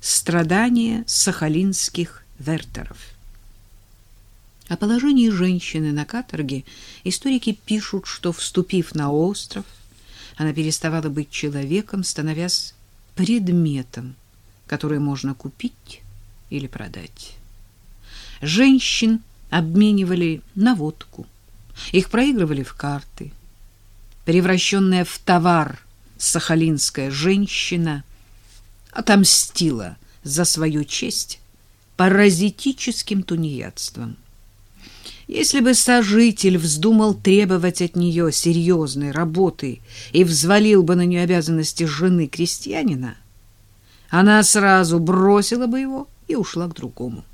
страдания сахалинских вертеров. О положении женщины на каторге историки пишут, что, вступив на остров, она переставала быть человеком, становясь предметом, который можно купить или продать. Женщин обменивали на водку, их проигрывали в карты. Превращенная в товар сахалинская женщина отомстила за свою честь паразитическим тунеядством. Если бы сожитель вздумал требовать от нее серьезной работы и взвалил бы на нее обязанности жены крестьянина, она сразу бросила бы его и ушла к другому.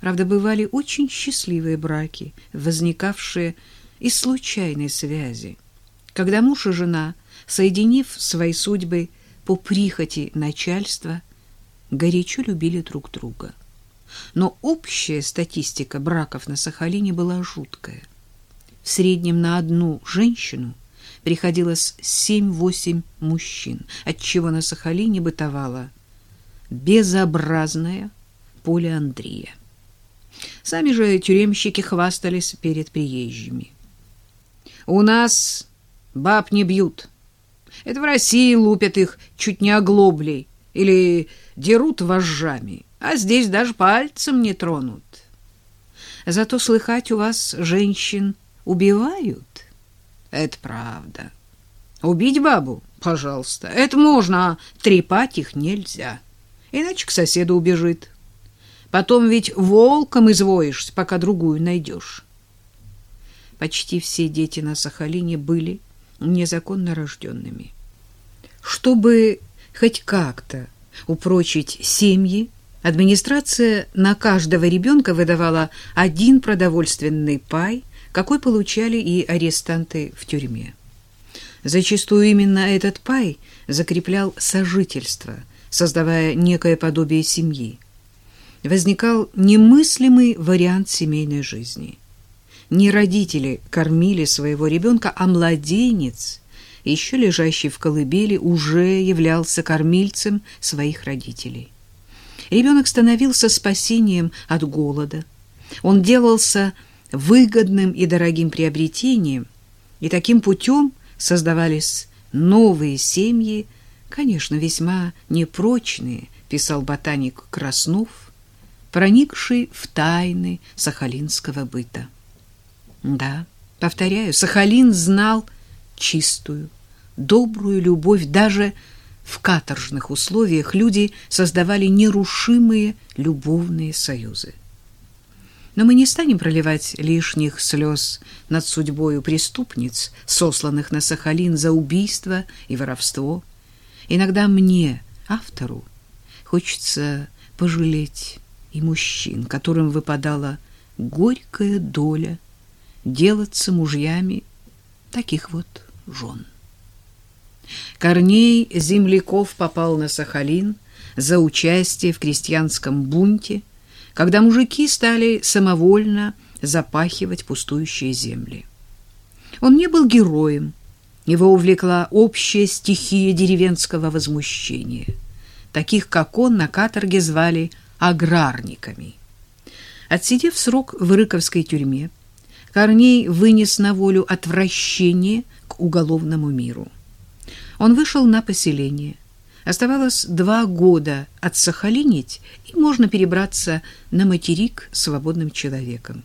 Правда, бывали очень счастливые браки, возникавшие из случайной связи, когда муж и жена, соединив свои судьбы по прихоти начальства, горячо любили друг друга но общая статистика браков на Сахалине была жуткая. В среднем на одну женщину приходилось 7-8 мужчин, отчего на Сахалине бытовала безобразная полиандрия. Сами же тюремщики хвастались перед приезжими. «У нас баб не бьют. Это в России лупят их чуть не оглоблей или дерут вожжами а здесь даже пальцем не тронут. Зато слыхать у вас женщин убивают. Это правда. Убить бабу, пожалуйста, это можно, а трепать их нельзя. Иначе к соседу убежит. Потом ведь волком извоишься, пока другую найдешь. Почти все дети на Сахалине были незаконно рожденными. Чтобы хоть как-то упрочить семьи, Администрация на каждого ребенка выдавала один продовольственный пай, какой получали и арестанты в тюрьме. Зачастую именно этот пай закреплял сожительство, создавая некое подобие семьи. Возникал немыслимый вариант семейной жизни. Не родители кормили своего ребенка, а младенец, еще лежащий в колыбели, уже являлся кормильцем своих родителей. Ребенок становился спасением от голода. Он делался выгодным и дорогим приобретением, и таким путем создавались новые семьи, конечно, весьма непрочные, писал ботаник Краснов, проникший в тайны сахалинского быта. Да, повторяю, Сахалин знал чистую, добрую любовь даже в каторжных условиях люди создавали нерушимые любовные союзы. Но мы не станем проливать лишних слез над судьбою преступниц, сосланных на Сахалин за убийство и воровство. Иногда мне, автору, хочется пожалеть и мужчин, которым выпадала горькая доля делаться мужьями таких вот жен. Корней Земляков попал на Сахалин за участие в крестьянском бунте, когда мужики стали самовольно запахивать пустующие земли. Он не был героем, его увлекла общая стихия деревенского возмущения. Таких, как он, на каторге звали аграрниками. Отсидев срок в Рыковской тюрьме, Корней вынес на волю отвращение к уголовному миру. Он вышел на поселение. Оставалось два года отсахалинить, и можно перебраться на материк свободным человеком.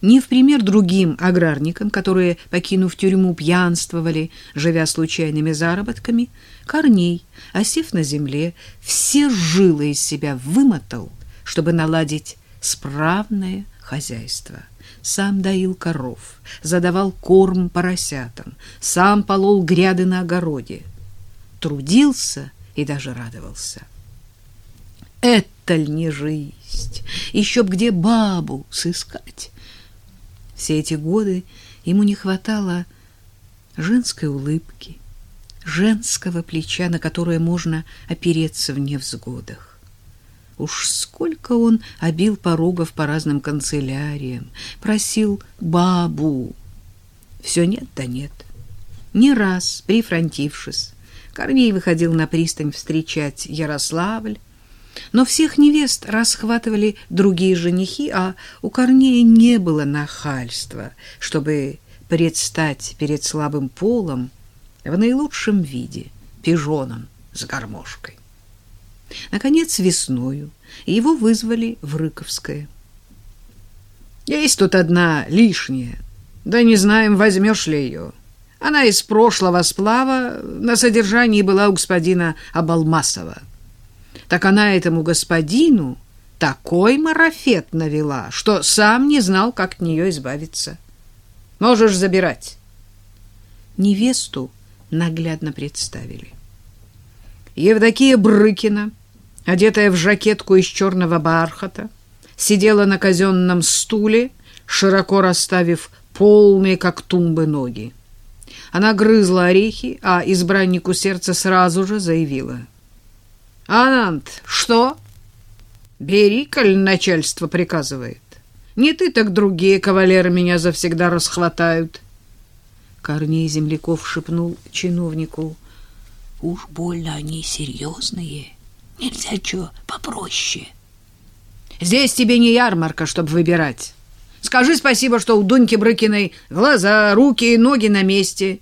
Не в пример другим аграрникам, которые, покинув тюрьму, пьянствовали, живя случайными заработками, Корней, осев на земле, все жилы из себя вымотал, чтобы наладить справное хозяйство сам доил коров, задавал корм поросятам, сам полол гряды на огороде. Трудился и даже радовался. Это ль не жизнь? Еще б где бабу сыскать? Все эти годы ему не хватало женской улыбки, женского плеча, на которое можно опереться в невзгодах. Уж сколько он обил порогов по разным канцеляриям, просил бабу. Все нет да нет. Не раз, прифронтившись, Корней выходил на пристань встречать Ярославль, Но всех невест расхватывали другие женихи, а у Корнея не было нахальства, чтобы предстать перед слабым полом в наилучшем виде, пижоном с гармошкой. Наконец, весною его вызвали в Рыковское. «Есть тут одна лишняя, да не знаем, возьмешь ли ее. Она из прошлого сплава на содержании была у господина Абалмасова. Так она этому господину такой марафет навела, что сам не знал, как от нее избавиться. Можешь забирать». Невесту наглядно представили. Евдокия Брыкина, одетая в жакетку из черного бархата, сидела на казенном стуле, широко расставив полные, как тумбы, ноги. Она грызла орехи, а избраннику сердца сразу же заявила. «Анант, что? Бери, коль начальство приказывает. Не ты, так другие кавалеры меня завсегда расхватают». Корней Земляков шепнул чиновнику. «Уж больно они серьезные. Нельзя что попроще». «Здесь тебе не ярмарка, чтобы выбирать». Скажи спасибо, что у Дуньки Брыкиной глаза, руки и ноги на месте.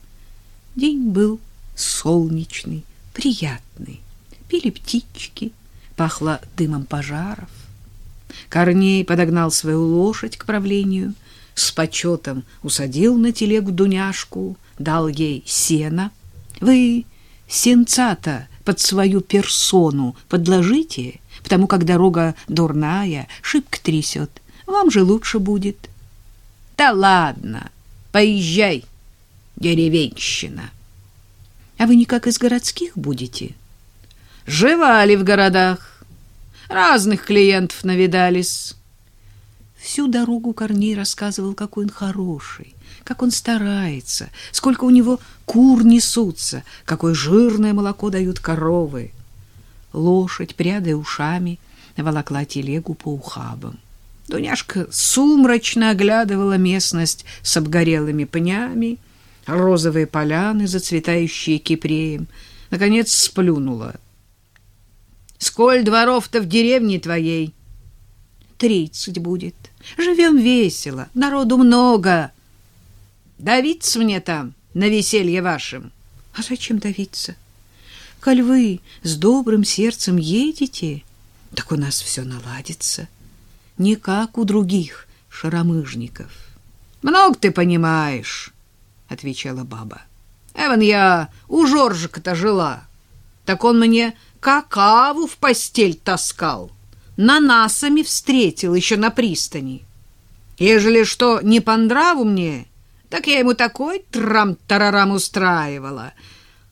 День был солнечный, приятный. Пили птички, пахло дымом пожаров. Корней подогнал свою лошадь к правлению, с почетом усадил на телегу Дуняшку, дал ей сена. Вы сенца-то под свою персону подложите, потому как дорога дурная, шибко трясет. Вам же лучше будет. Да ладно, поезжай, деревенщина. А вы никак из городских будете? Живали в городах. Разных клиентов навидались. Всю дорогу Корней рассказывал, какой он хороший, как он старается, сколько у него кур несутся, какое жирное молоко дают коровы. Лошадь, прядая ушами, волокла телегу по ухабам. Дуняшка сумрачно оглядывала местность с обгорелыми пнями, розовые поляны, зацветающие кипреем. Наконец сплюнула. — Сколь дворов-то в деревне твоей? — Тридцать будет. Живем весело, народу много. — Давиться мне там, на веселье вашем. — А зачем давиться? Коль вы с добрым сердцем едете, так у нас все наладится. — не как у других шаромыжников. Много ты понимаешь, отвечала баба. Эван я у Жоржика-то жила. Так он мне какаву в постель таскал. На насами встретил еще на пристани. Ежели что не по нраву мне, так я ему такой трам-тарарам устраивала.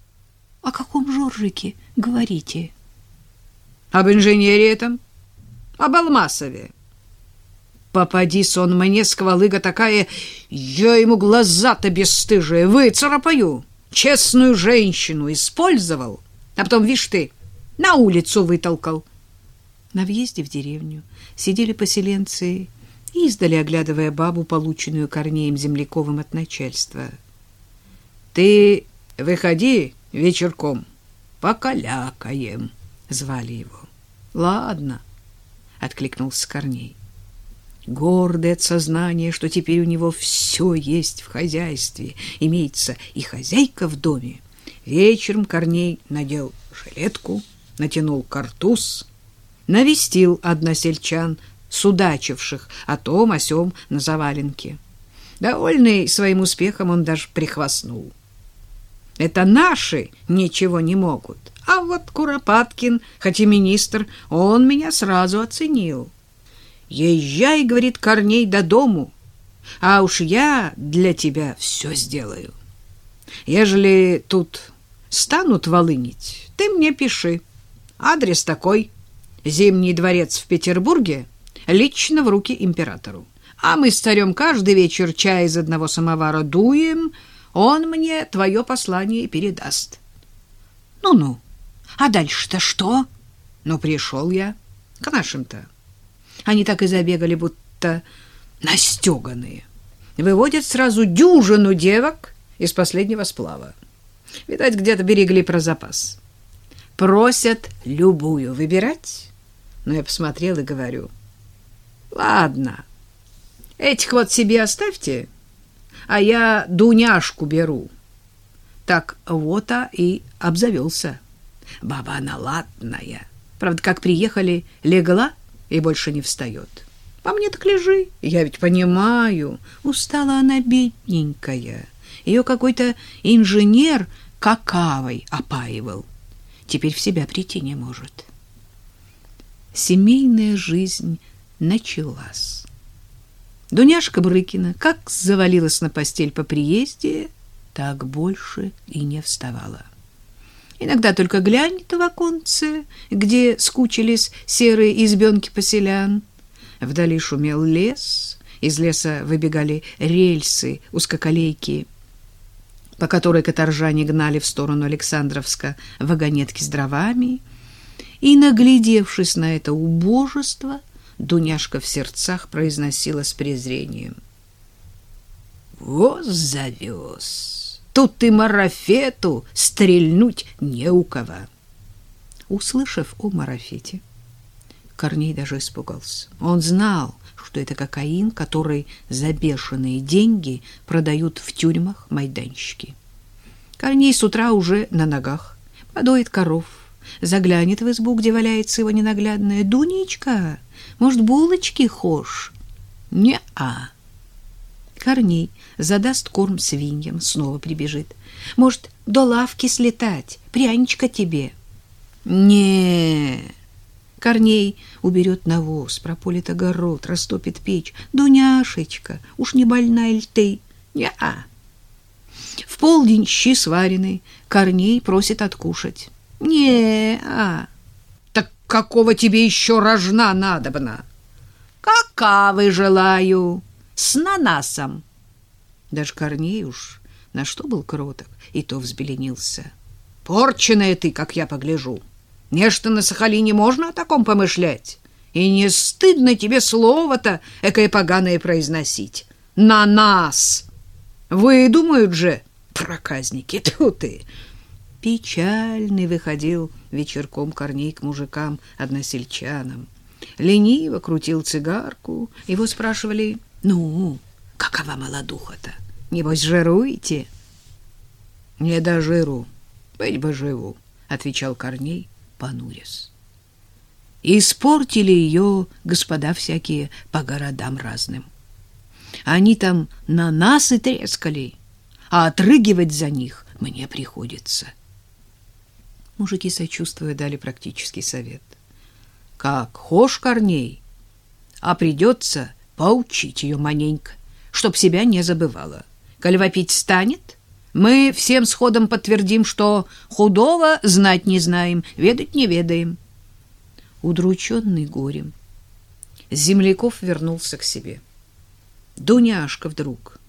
— О каком Жоржике говорите? — Об инженере этом, об Алмасове. Попадись он мне, сквалыга такая, я ему глаза-то бесстыжие выцарапаю. Честную женщину использовал, а потом, видишь ты, на улицу вытолкал. На въезде в деревню сидели поселенцы, издали оглядывая бабу, полученную Корнеем Земляковым от начальства. — Ты выходи вечерком, покалякаем, — звали его. — Ладно, — откликнулся Корней гордый от сознания, что теперь у него все есть в хозяйстве, имеется и хозяйка в доме. Вечером Корней надел жилетку, натянул картуз, навестил односельчан, судачивших о том, о сём на заваленке. Довольный своим успехом, он даже прихвастнул. Это наши ничего не могут. А вот Куропаткин, хоть и министр, он меня сразу оценил. Езжай, говорит Корней, до дому, а уж я для тебя все сделаю. Ежели тут станут волынить, ты мне пиши. Адрес такой. Зимний дворец в Петербурге, лично в руки императору. А мы с царем каждый вечер чай из одного самовара дуем, он мне твое послание передаст. Ну-ну, а дальше-то что? Ну, пришел я к нашим-то. Они так и забегали, будто настеганные. Выводят сразу дюжину девок из последнего сплава. Видать, где-то берегли про запас. Просят любую выбирать. Но я посмотрел и говорю, ладно, этих вот себе оставьте, а я Дуняшку беру. Так вот а и обзавелся. Баба она ладная. Правда, как приехали, легла и больше не встает. По мне так лежи, я ведь понимаю. Устала она бедненькая. Ее какой-то инженер какавой опаивал. Теперь в себя прийти не может. Семейная жизнь началась. Дуняшка Брыкина как завалилась на постель по приезде, так больше и не вставала. Иногда только глянет в оконце, где скучились серые избенки поселян. Вдали шумел лес, из леса выбегали рельсы, узкоколейки, по которой каторжане гнали в сторону Александровска вагонетки с дровами. И, наглядевшись на это убожество, Дуняшка в сердцах произносила с презрением. «Вот завез! Тут ты марафету стрельнуть не у кого!» Услышав о марафете, Корней даже испугался. Он знал, что это кокаин, который за бешеные деньги продают в тюрьмах майданщики. Корней с утра уже на ногах, подоит коров, заглянет в избу, где валяется его ненаглядная Дунечка, может, булочки хошь? Не-а. Корней задаст корм свиньям, снова прибежит. Может, до лавки слетать, пряничка тебе? Не. Корней уберет навоз, прополит огород, растопит печь. Дуняшечка, уж не больная ли ты? Не-а. В полдень щи сварены, Корней просит откушать. Не-а какого тебе еще рожна надобно? Какавы желаю, с нанасом. Даже Корней уж на что был кроток, и то взбеленился. Порченая ты, как я погляжу. Нечто на Сахалине можно о таком помышлять? И не стыдно тебе слово-то экое поганое произносить. На нас! Вы думают же, проказники, тут ты... Печальный выходил вечерком Корней к мужикам, односельчанам. Лениво крутил цигарку. Его спрашивали, ну, какова молодуха-то? Небось, жируете? Не до жиру, быть бы живу, отвечал Корней, понурясь. Испортили ее господа всякие по городам разным. Они там на нас и трескали, а отрыгивать за них мне приходится. — Мужики, сочувствуя, дали практический совет. Как хошь Корней, а придется поучить ее маненько, чтоб себя не забывала. Коль вопить станет, мы всем сходом подтвердим, что худого знать не знаем, ведать не ведаем. Удрученный горем, земляков вернулся к себе. Дуняшка вдруг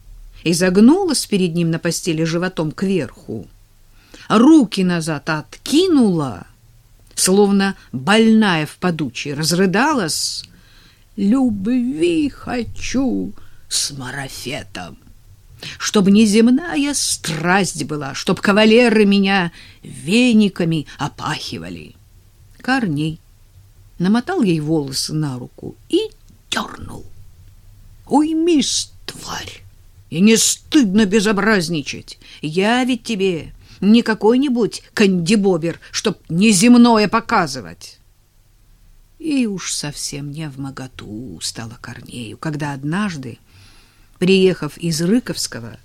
изогнулась перед ним на постели животом кверху, руки назад откинула, словно больная в подуче, разрыдалась. «Любви хочу с марафетом, чтоб неземная страсть была, чтоб кавалеры меня вениками опахивали». Корней намотал ей волосы на руку и дернул. «Уймись, тварь, и не стыдно безобразничать. Я ведь тебе не какой-нибудь кандибобер, чтоб неземное показывать. И уж совсем не в моготу стало Корнею, когда однажды, приехав из Рыковского,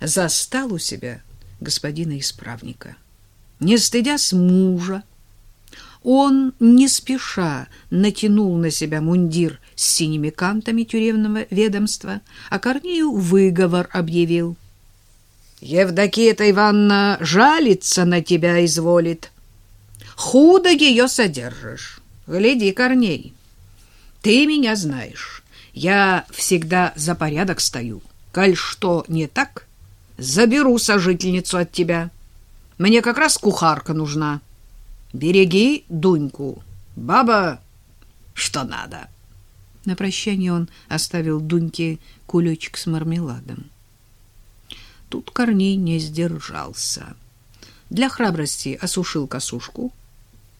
застал у себя господина исправника. Не стыдясь мужа, он не спеша натянул на себя мундир с синими кантами тюремного ведомства, а Корнею выговор объявил — Евдокия-то Ивановна жалится на тебя изволит. Худо ее содержишь. Гляди, Корней, ты меня знаешь. Я всегда за порядок стою. Коль что не так, заберу сожительницу от тебя. Мне как раз кухарка нужна. Береги Дуньку. Баба, что надо. На прощание он оставил Дуньке кулечек с мармеладом. Тут Корней не сдержался. Для храбрости осушил косушку.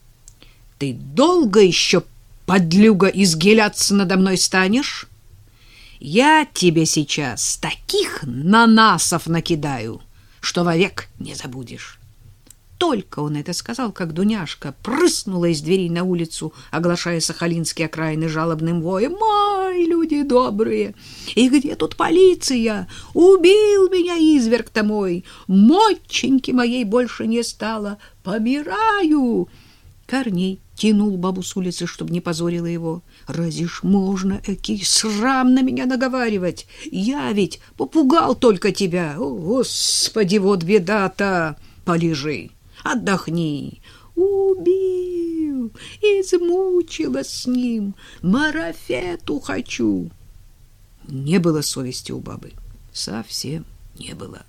— Ты долго еще подлюга, изгиляться надо мной станешь? Я тебе сейчас таких нанасов накидаю, что вовек не забудешь. Только он это сказал, как Дуняшка прыснула из дверей на улицу, оглашая сахалинские окраины жалобным воем. «Май, люди добрые! И где тут полиция? Убил меня изверг-то мой! Моченьки моей больше не стало! Помираю!» Корней тянул бабу с улицы, чтобы не позорила его. «Разве ж можно, экий срам на меня наговаривать? Я ведь попугал только тебя! О, Господи, вот беда-то! Полежи!» Отдохни. Убил, измучила с ним, марафету хочу. Не было совести у бабы, совсем не было.